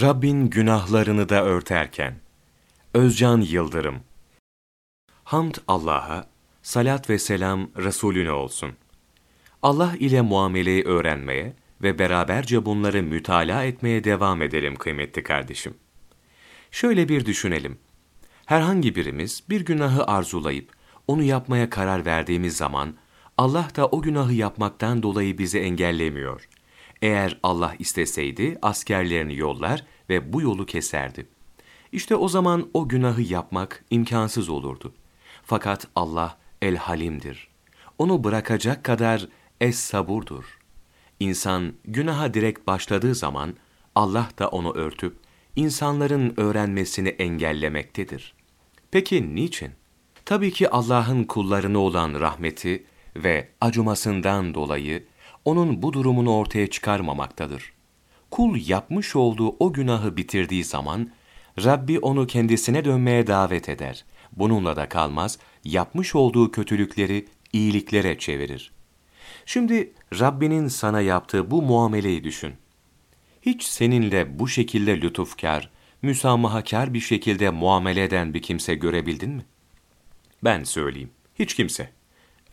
Rabbin günahlarını da örterken. Özcan Yıldırım Hamd Allah'a, salat ve selam Resulüne olsun. Allah ile muameleyi öğrenmeye ve beraberce bunları mütalaa etmeye devam edelim kıymetli kardeşim. Şöyle bir düşünelim. Herhangi birimiz bir günahı arzulayıp onu yapmaya karar verdiğimiz zaman Allah da o günahı yapmaktan dolayı bizi engellemiyor. Eğer Allah isteseydi askerlerini yollar ve bu yolu keserdi. İşte o zaman o günahı yapmak imkansız olurdu. Fakat Allah el halimdir. Onu bırakacak kadar es saburdur. İnsan günaha direkt başladığı zaman Allah da onu örtüp insanların öğrenmesini engellemektedir. Peki niçin? Tabii ki Allah'ın kullarına olan rahmeti ve acımasından dolayı onun bu durumunu ortaya çıkarmamaktadır. Kul yapmış olduğu o günahı bitirdiği zaman Rabbi onu kendisine dönmeye davet eder. Bununla da kalmaz, yapmış olduğu kötülükleri iyiliklere çevirir. Şimdi Rabbinin sana yaptığı bu muameleyi düşün. Hiç seninle bu şekilde lütufkar, müsamahakar bir şekilde muamele eden bir kimse görebildin mi? Ben söyleyeyim. Hiç kimse.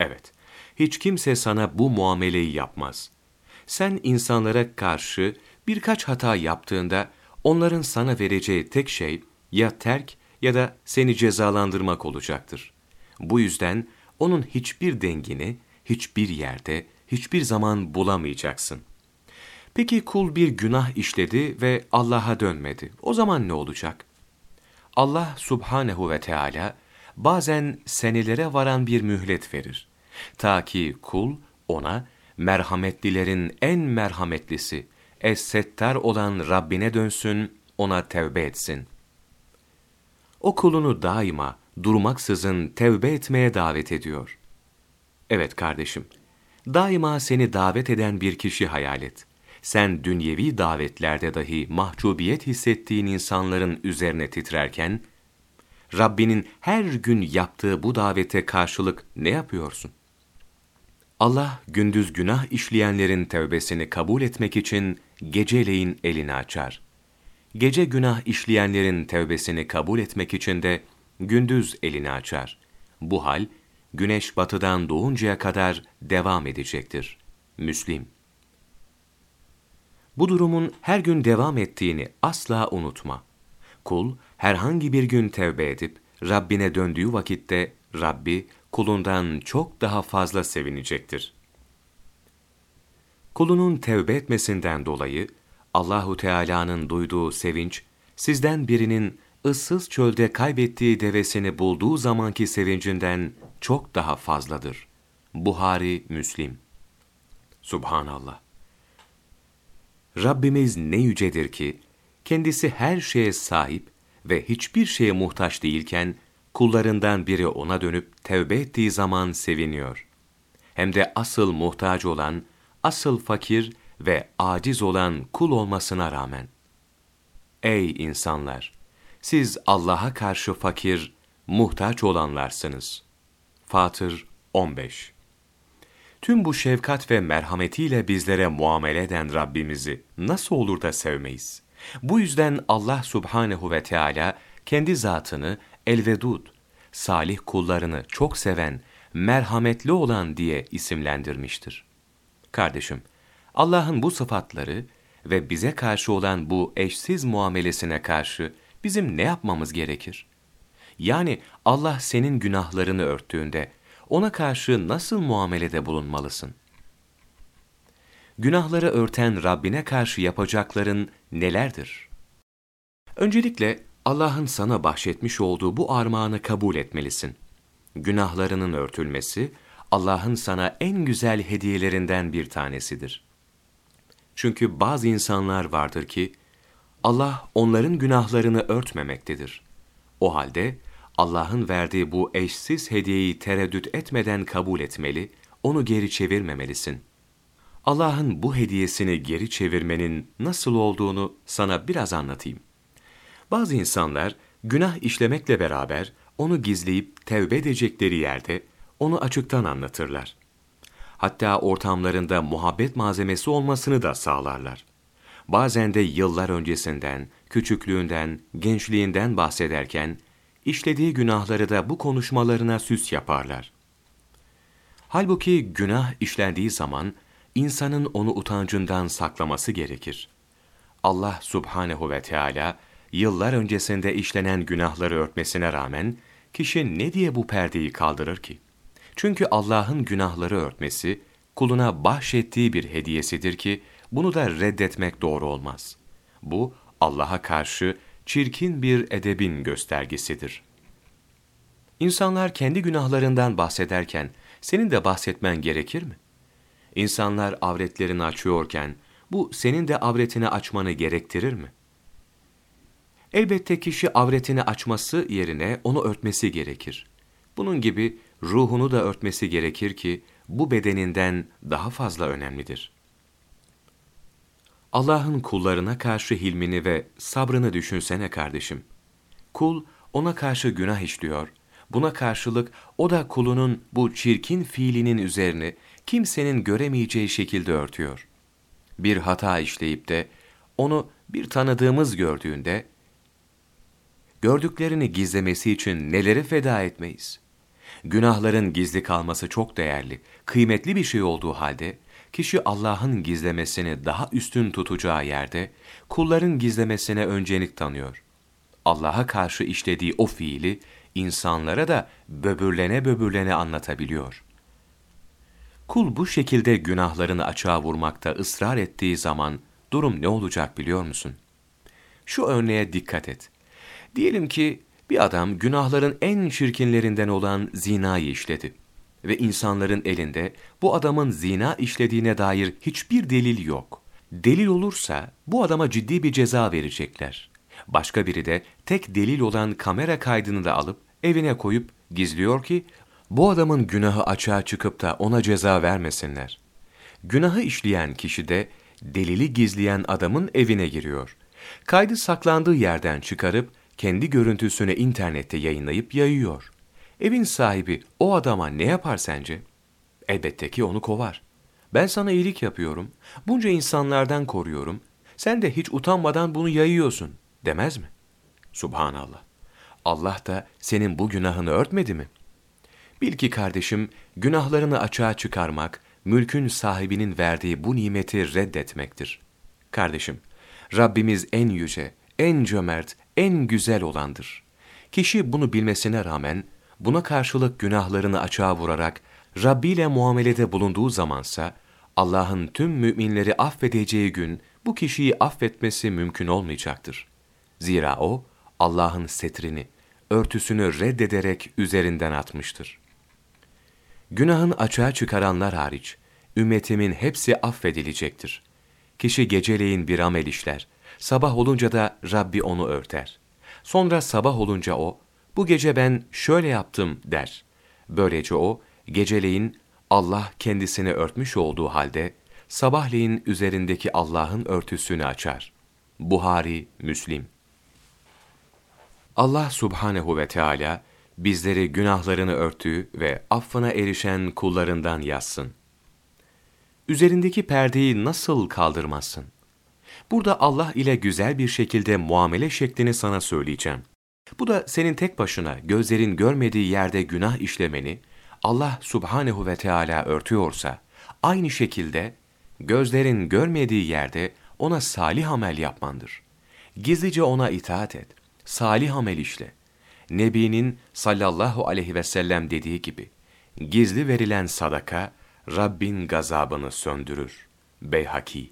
Evet, hiç kimse sana bu muameleyi yapmaz. Sen insanlara karşı birkaç hata yaptığında onların sana vereceği tek şey ya terk ya da seni cezalandırmak olacaktır. Bu yüzden onun hiçbir dengini hiçbir yerde, hiçbir zaman bulamayacaksın. Peki kul bir günah işledi ve Allah'a dönmedi. O zaman ne olacak? Allah subhanehu ve Teala bazen senelere varan bir mühlet verir. Ta ki kul ona merhametlilerin en merhametlisi, es-settar olan Rabbine dönsün, ona tevbe etsin. O kulunu daima, durmaksızın tevbe etmeye davet ediyor. Evet kardeşim, daima seni davet eden bir kişi hayal et. Sen dünyevi davetlerde dahi mahcubiyet hissettiğin insanların üzerine titrerken, Rabbinin her gün yaptığı bu davete karşılık ne yapıyorsun? Allah gündüz günah işleyenlerin tevbesini kabul etmek için geceleyin elini açar. Gece günah işleyenlerin tevbesini kabul etmek için de gündüz elini açar. Bu hal güneş batıdan doğuncaya kadar devam edecektir. Müslim Bu durumun her gün devam ettiğini asla unutma. Kul herhangi bir gün tevbe edip Rabbine döndüğü vakitte Rabbi kulundan çok daha fazla sevinecektir. Kulunun tevbe etmesinden dolayı Allahu Teala'nın duyduğu sevinç sizden birinin ıssız çölde kaybettiği devesini bulduğu zamanki sevincinden çok daha fazladır. Buhari Müslim Subhanallah Rabbimiz ne yücedir ki, kendisi her şeye sahip ve hiçbir şeye muhtaç değilken, kullarından biri ona dönüp tevbe ettiği zaman seviniyor. Hem de asıl muhtaç olan, asıl fakir ve aciz olan kul olmasına rağmen. Ey insanlar! Siz Allah'a karşı fakir, muhtaç olanlarsınız. Fatır 15 Tüm bu şefkat ve merhametiyle bizlere muamele eden Rabbimizi nasıl olur da sevmeyiz? Bu yüzden Allah subhanehu ve Teala kendi zatını elvedud, salih kullarını çok seven, merhametli olan diye isimlendirmiştir. Kardeşim, Allah'ın bu sıfatları ve bize karşı olan bu eşsiz muamelesine karşı bizim ne yapmamız gerekir? Yani Allah senin günahlarını örttüğünde ona karşı nasıl muamelede bulunmalısın? Günahları örten Rabbine karşı yapacakların nelerdir? Öncelikle Allah'ın sana bahşetmiş olduğu bu armağanı kabul etmelisin. Günahlarının örtülmesi, Allah'ın sana en güzel hediyelerinden bir tanesidir. Çünkü bazı insanlar vardır ki, Allah onların günahlarını örtmemektedir. O halde Allah'ın verdiği bu eşsiz hediyeyi tereddüt etmeden kabul etmeli, onu geri çevirmemelisin. Allah'ın bu hediyesini geri çevirmenin nasıl olduğunu sana biraz anlatayım. Bazı insanlar günah işlemekle beraber onu gizleyip tevbe edecekleri yerde onu açıktan anlatırlar. Hatta ortamlarında muhabbet malzemesi olmasını da sağlarlar. bazen de yıllar öncesinden, küçüklüğünden, gençliğinden bahsederken, işlediği günahları da bu konuşmalarına süs yaparlar. Halbuki günah işlendiği zaman, insanın onu utancından saklaması gerekir. Allah subhanehu ve Teala yıllar öncesinde işlenen günahları örtmesine rağmen, kişi ne diye bu perdeyi kaldırır ki? Çünkü Allah'ın günahları örtmesi, kuluna bahşettiği bir hediyesidir ki, bunu da reddetmek doğru olmaz. Bu, Allah'a karşı çirkin bir edebin göstergesidir. İnsanlar kendi günahlarından bahsederken, senin de bahsetmen gerekir mi? İnsanlar avretlerini açıyorken, bu senin de avretini açmanı gerektirir mi? Elbette kişi avretini açması yerine onu örtmesi gerekir. Bunun gibi ruhunu da örtmesi gerekir ki bu bedeninden daha fazla önemlidir. Allah'ın kullarına karşı hilmini ve sabrını düşünsene kardeşim. Kul ona karşı günah işliyor. Buna karşılık o da kulunun bu çirkin fiilinin üzerine kimsenin göremeyeceği şekilde örtüyor. Bir hata işleyip de onu bir tanıdığımız gördüğünde gördüklerini gizlemesi için neleri feda etmeyiz? Günahların gizli kalması çok değerli, kıymetli bir şey olduğu halde, kişi Allah'ın gizlemesini daha üstün tutacağı yerde, kulların gizlemesine öncelik tanıyor. Allah'a karşı işlediği o fiili, insanlara da böbürlene böbürlene anlatabiliyor. Kul bu şekilde günahlarını açığa vurmakta ısrar ettiği zaman, durum ne olacak biliyor musun? Şu örneğe dikkat et. Diyelim ki bir adam günahların en çirkinlerinden olan zinayı işledi ve insanların elinde bu adamın zina işlediğine dair hiçbir delil yok. Delil olursa bu adama ciddi bir ceza verecekler. Başka biri de tek delil olan kamera kaydını da alıp evine koyup gizliyor ki bu adamın günahı açığa çıkıp da ona ceza vermesinler. Günahı işleyen kişi de delili gizleyen adamın evine giriyor. Kaydı saklandığı yerden çıkarıp kendi görüntüsünü internette yayınlayıp yayıyor. Evin sahibi o adama ne yapar sence? Elbette ki onu kovar. Ben sana iyilik yapıyorum, bunca insanlardan koruyorum, sen de hiç utanmadan bunu yayıyorsun demez mi? Subhanallah. Allah da senin bu günahını örtmedi mi? Bil ki kardeşim, günahlarını açığa çıkarmak, mülkün sahibinin verdiği bu nimeti reddetmektir. Kardeşim, Rabbimiz en yüce, en cömert, en güzel olandır. Kişi bunu bilmesine rağmen, buna karşılık günahlarını açığa vurarak, Rabbi ile muamelede bulunduğu zamansa, Allah'ın tüm müminleri affedeceği gün, bu kişiyi affetmesi mümkün olmayacaktır. Zira o, Allah'ın setrini, örtüsünü reddederek üzerinden atmıştır. Günahın açığa çıkaranlar hariç, ümmetimin hepsi affedilecektir. Kişi geceleyin bir amel işler, Sabah olunca da Rabbi onu örter. Sonra sabah olunca o, bu gece ben şöyle yaptım der. Böylece o, geceleyin Allah kendisini örtmüş olduğu halde, sabahleyin üzerindeki Allah'ın örtüsünü açar. Buhari, Müslim. Allah subhanehu ve Teala bizleri günahlarını örtüğü ve affına erişen kullarından yazsın. Üzerindeki perdeyi nasıl kaldırmazsın? Burada Allah ile güzel bir şekilde muamele şeklini sana söyleyeceğim. Bu da senin tek başına gözlerin görmediği yerde günah işlemeni Allah subhanehu ve Teala örtüyorsa, aynı şekilde gözlerin görmediği yerde ona salih amel yapmandır. Gizlice ona itaat et, salih amel işle. Nebinin sallallahu aleyhi ve sellem dediği gibi, gizli verilen sadaka, Rabbin gazabını söndürür. Beyhaki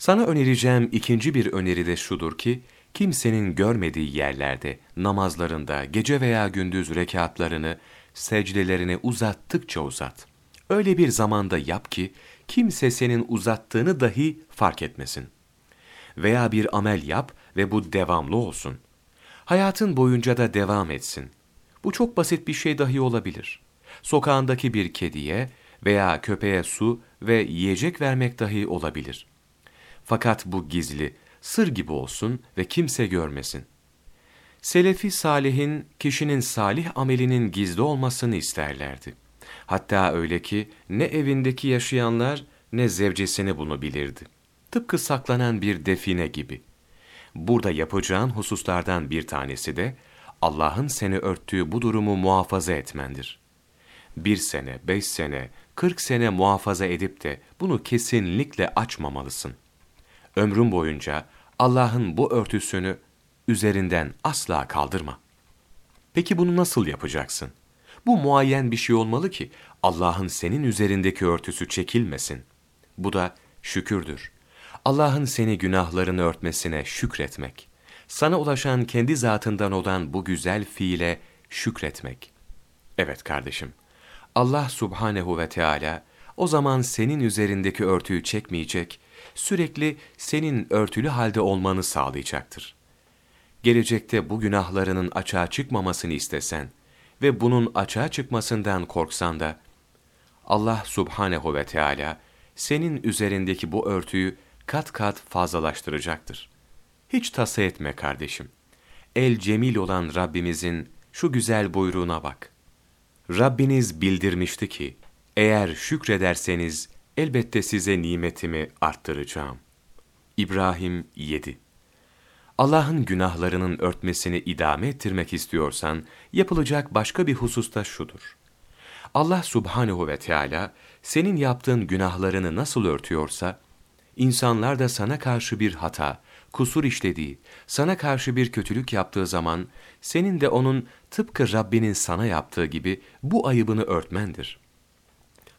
sana önereceğim ikinci bir öneri de şudur ki, kimsenin görmediği yerlerde, namazlarında, gece veya gündüz rekatlarını, secdelerini uzattıkça uzat. Öyle bir zamanda yap ki, kimse senin uzattığını dahi fark etmesin. Veya bir amel yap ve bu devamlı olsun. Hayatın boyunca da devam etsin. Bu çok basit bir şey dahi olabilir. Sokağındaki bir kediye veya köpeğe su ve yiyecek vermek dahi olabilir. Fakat bu gizli, sır gibi olsun ve kimse görmesin. Selefi salihin, kişinin salih amelinin gizli olmasını isterlerdi. Hatta öyle ki ne evindeki yaşayanlar ne zevcesini bunu bilirdi. tıpkı saklanan bir define gibi. Burada yapacağın hususlardan bir tanesi de, Allah'ın seni örttüğü bu durumu muhafaza etmendir. Bir sene, beş sene, kırk sene muhafaza edip de bunu kesinlikle açmamalısın. Ömrün boyunca Allah'ın bu örtüsünü üzerinden asla kaldırma. Peki bunu nasıl yapacaksın? Bu muayyen bir şey olmalı ki Allah'ın senin üzerindeki örtüsü çekilmesin. Bu da şükürdür. Allah'ın seni günahlarını örtmesine şükretmek. Sana ulaşan kendi zatından olan bu güzel fiile şükretmek. Evet kardeşim, Allah subhanehu ve Teala o zaman senin üzerindeki örtüyü çekmeyecek, sürekli senin örtülü halde olmanı sağlayacaktır. Gelecekte bu günahlarının açığa çıkmamasını istesen ve bunun açığa çıkmasından korksan da, Allah subhanehu ve Teala senin üzerindeki bu örtüyü kat kat fazlalaştıracaktır. Hiç tasa etme kardeşim. El cemil olan Rabbimizin şu güzel buyruğuna bak. Rabbiniz bildirmişti ki, eğer şükrederseniz elbette size nimetimi arttıracağım. İbrahim 7 Allah'ın günahlarının örtmesini idame ettirmek istiyorsan, yapılacak başka bir hususta şudur. Allah subhanehu ve Teala senin yaptığın günahlarını nasıl örtüyorsa, insanlar da sana karşı bir hata, kusur işlediği, sana karşı bir kötülük yaptığı zaman, senin de onun tıpkı Rabbinin sana yaptığı gibi bu ayıbını örtmendir.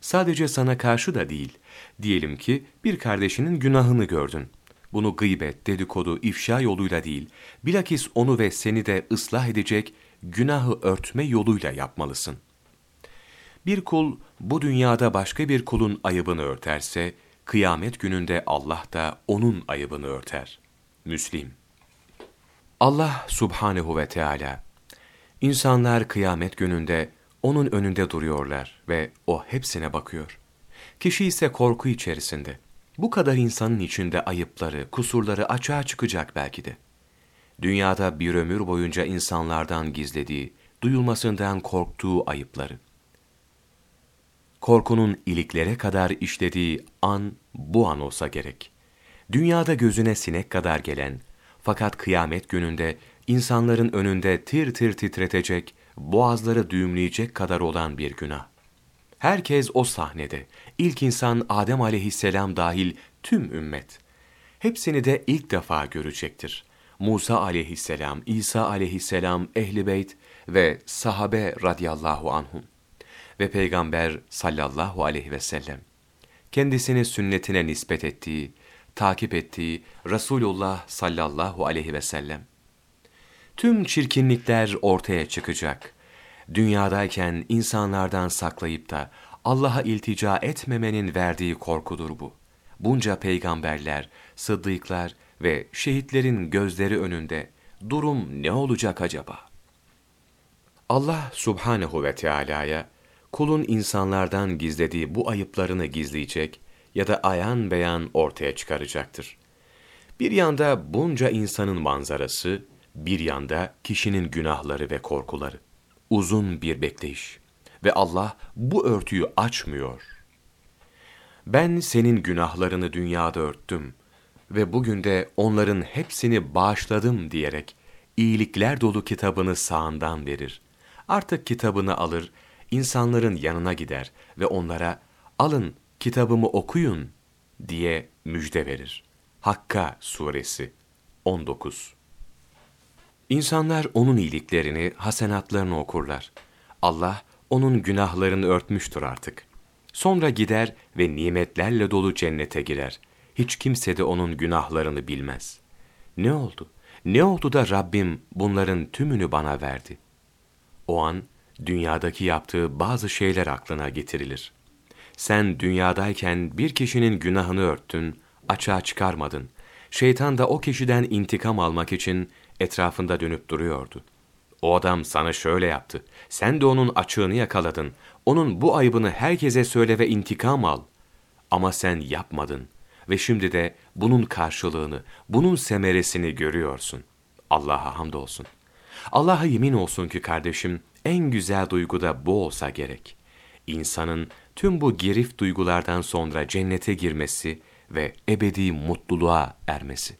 Sadece sana karşı da değil, diyelim ki bir kardeşinin günahını gördün. Bunu gıybet, dedikodu, ifşa yoluyla değil, bilakis onu ve seni de ıslah edecek, günahı örtme yoluyla yapmalısın. Bir kul bu dünyada başka bir kulun ayıbını örterse, kıyamet gününde Allah da onun ayıbını örter. Müslim Allah subhanehu ve Teala insanlar kıyamet gününde onun önünde duruyorlar ve o hepsine bakıyor. Kişi ise korku içerisinde. Bu kadar insanın içinde ayıpları, kusurları açığa çıkacak belki de. Dünyada bir ömür boyunca insanlardan gizlediği, duyulmasından korktuğu ayıpları. Korkunun iliklere kadar işlediği an bu an olsa gerek. Dünyada gözüne sinek kadar gelen, fakat kıyamet gününde insanların önünde tir tir titretecek, boğazları düğümleyecek kadar olan bir günah. Herkes o sahnede, ilk insan Adem aleyhisselam dahil tüm ümmet. Hepsini de ilk defa görecektir. Musa aleyhisselam, İsa aleyhisselam, ehli beyt ve sahabe radıyallahu anhum ve Peygamber sallallahu aleyhi ve sellem. Kendisini sünnetine nispet ettiği, takip ettiği Resulullah sallallahu aleyhi ve sellem. Tüm çirkinlikler ortaya çıkacak. Dünyadayken insanlardan saklayıp da Allah'a iltica etmemenin verdiği korkudur bu. Bunca peygamberler, sıddıklar ve şehitlerin gözleri önünde durum ne olacak acaba? Allah subhanehu ve Teala'ya kulun insanlardan gizlediği bu ayıplarını gizleyecek ya da ayan beyan ortaya çıkaracaktır. Bir yanda bunca insanın manzarası, bir yanda kişinin günahları ve korkuları. Uzun bir bekleyiş ve Allah bu örtüyü açmıyor. Ben senin günahlarını dünyada örttüm ve bugün de onların hepsini bağışladım diyerek iyilikler dolu kitabını sağından verir. Artık kitabını alır, insanların yanına gider ve onlara alın kitabımı okuyun diye müjde verir. Hakka suresi 19 İnsanlar onun iyiliklerini, hasenatlarını okurlar. Allah onun günahlarını örtmüştür artık. Sonra gider ve nimetlerle dolu cennete girer. Hiç kimse de onun günahlarını bilmez. Ne oldu? Ne oldu da Rabbim bunların tümünü bana verdi? O an dünyadaki yaptığı bazı şeyler aklına getirilir. Sen dünyadayken bir kişinin günahını örttün, açığa çıkarmadın. Şeytan da o kişiden intikam almak için etrafında dönüp duruyordu. O adam sana şöyle yaptı. Sen de onun açığını yakaladın. Onun bu ayıbını herkese söyle ve intikam al. Ama sen yapmadın. Ve şimdi de bunun karşılığını, bunun semeresini görüyorsun. Allah'a hamdolsun. Allah'a yemin olsun ki kardeşim, en güzel duygu da bu olsa gerek. İnsanın tüm bu gerif duygulardan sonra cennete girmesi ve ebedi mutluluğa ermesi.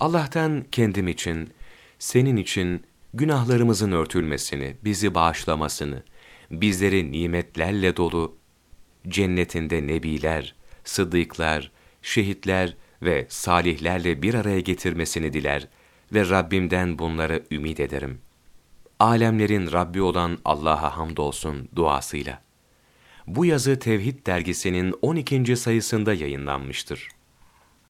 Allah'tan kendim için, senin için günahlarımızın örtülmesini, bizi bağışlamasını, bizleri nimetlerle dolu, cennetinde nebiler, sıddıklar, şehitler ve salihlerle bir araya getirmesini diler ve Rabbimden bunları ümit ederim. Alemlerin Rabbi olan Allah'a hamdolsun duasıyla. Bu yazı Tevhid dergisinin 12. sayısında yayınlanmıştır.